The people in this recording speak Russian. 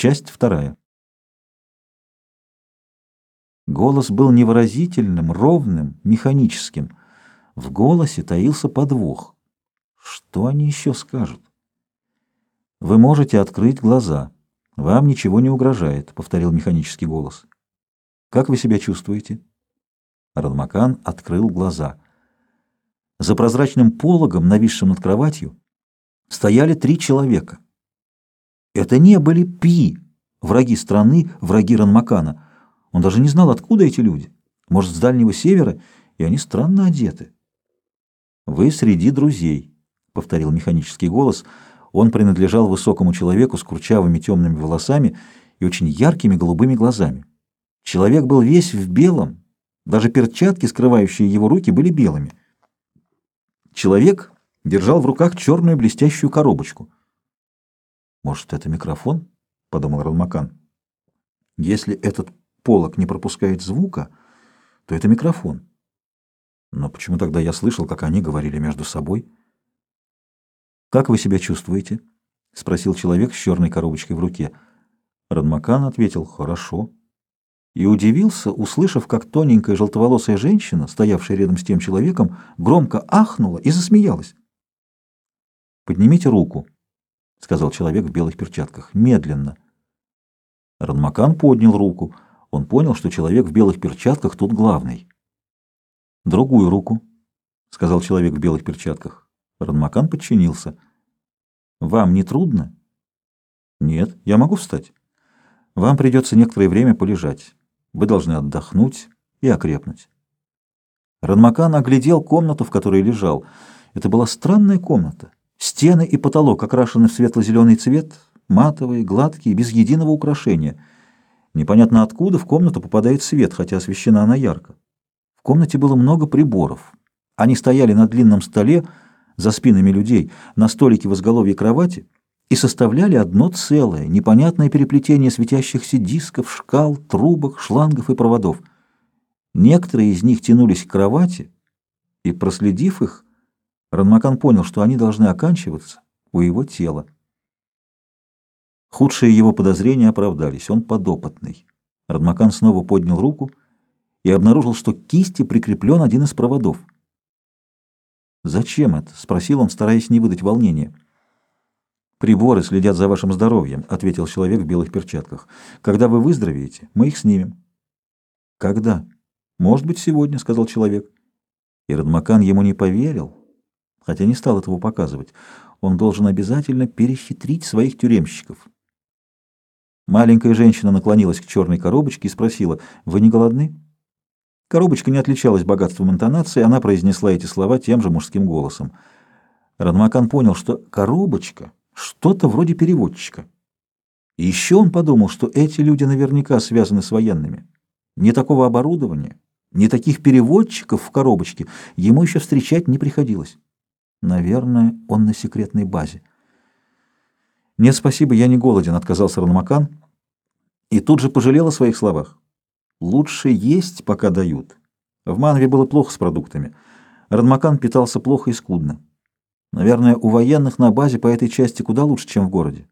Часть вторая. Голос был невыразительным, ровным, механическим. В голосе таился подвох. Что они еще скажут? «Вы можете открыть глаза. Вам ничего не угрожает», — повторил механический голос. «Как вы себя чувствуете?» Радмакан открыл глаза. За прозрачным пологом, нависшим над кроватью, стояли три человека. Это не были Пи, враги страны, враги Ранмакана. Он даже не знал, откуда эти люди. Может, с Дальнего Севера, и они странно одеты. «Вы среди друзей», — повторил механический голос. Он принадлежал высокому человеку с курчавыми темными волосами и очень яркими голубыми глазами. Человек был весь в белом, даже перчатки, скрывающие его руки, были белыми. Человек держал в руках черную блестящую коробочку. «Может, это микрофон?» — подумал Ранмакан. «Если этот полок не пропускает звука, то это микрофон. Но почему тогда я слышал, как они говорили между собой?» «Как вы себя чувствуете?» — спросил человек с черной коробочкой в руке. Ранмакан ответил «Хорошо» и удивился, услышав, как тоненькая желтоволосая женщина, стоявшая рядом с тем человеком, громко ахнула и засмеялась. «Поднимите руку», — сказал человек в белых перчатках, — «медленно». Ранмакан поднял руку. Он понял, что человек в белых перчатках тут главный. «Другую руку», — сказал человек в белых перчатках. Ранмакан подчинился. «Вам не трудно?» «Нет, я могу встать. Вам придется некоторое время полежать. Вы должны отдохнуть и окрепнуть». Ранмакан оглядел комнату, в которой лежал. Это была странная комната. Стены и потолок окрашены в светло-зеленый цвет, матовые, гладкие, без единого украшения. Непонятно откуда в комнату попадает свет, хотя освещена она ярко. В комнате было много приборов. Они стояли на длинном столе за спинами людей, на столике в изголовье кровати и составляли одно целое, непонятное переплетение светящихся дисков, шкал, трубок, шлангов и проводов. Некоторые из них тянулись к кровати, и, проследив их, Ранмакан понял, что они должны оканчиваться у его тела. Худшие его подозрения оправдались. Он подопытный. Радмакан снова поднял руку и обнаружил, что к кисти прикреплен один из проводов. «Зачем это?» — спросил он, стараясь не выдать волнения. «Приборы следят за вашим здоровьем», — ответил человек в белых перчатках. «Когда вы выздоровеете, мы их снимем». «Когда?» «Может быть, сегодня», — сказал человек. И Радмакан ему не поверил хотя не стал этого показывать. Он должен обязательно перехитрить своих тюремщиков. Маленькая женщина наклонилась к черной коробочке и спросила, «Вы не голодны?» Коробочка не отличалась богатством интонации, она произнесла эти слова тем же мужским голосом. Ранмакан понял, что коробочка — что-то вроде переводчика. И еще он подумал, что эти люди наверняка связаны с военными. Ни такого оборудования, ни таких переводчиков в коробочке ему еще встречать не приходилось. Наверное, он на секретной базе. «Нет, спасибо, я не голоден», — отказался Ранмакан. И тут же пожалел о своих словах. «Лучше есть, пока дают». В Манве было плохо с продуктами. Ранмакан питался плохо и скудно. Наверное, у военных на базе по этой части куда лучше, чем в городе.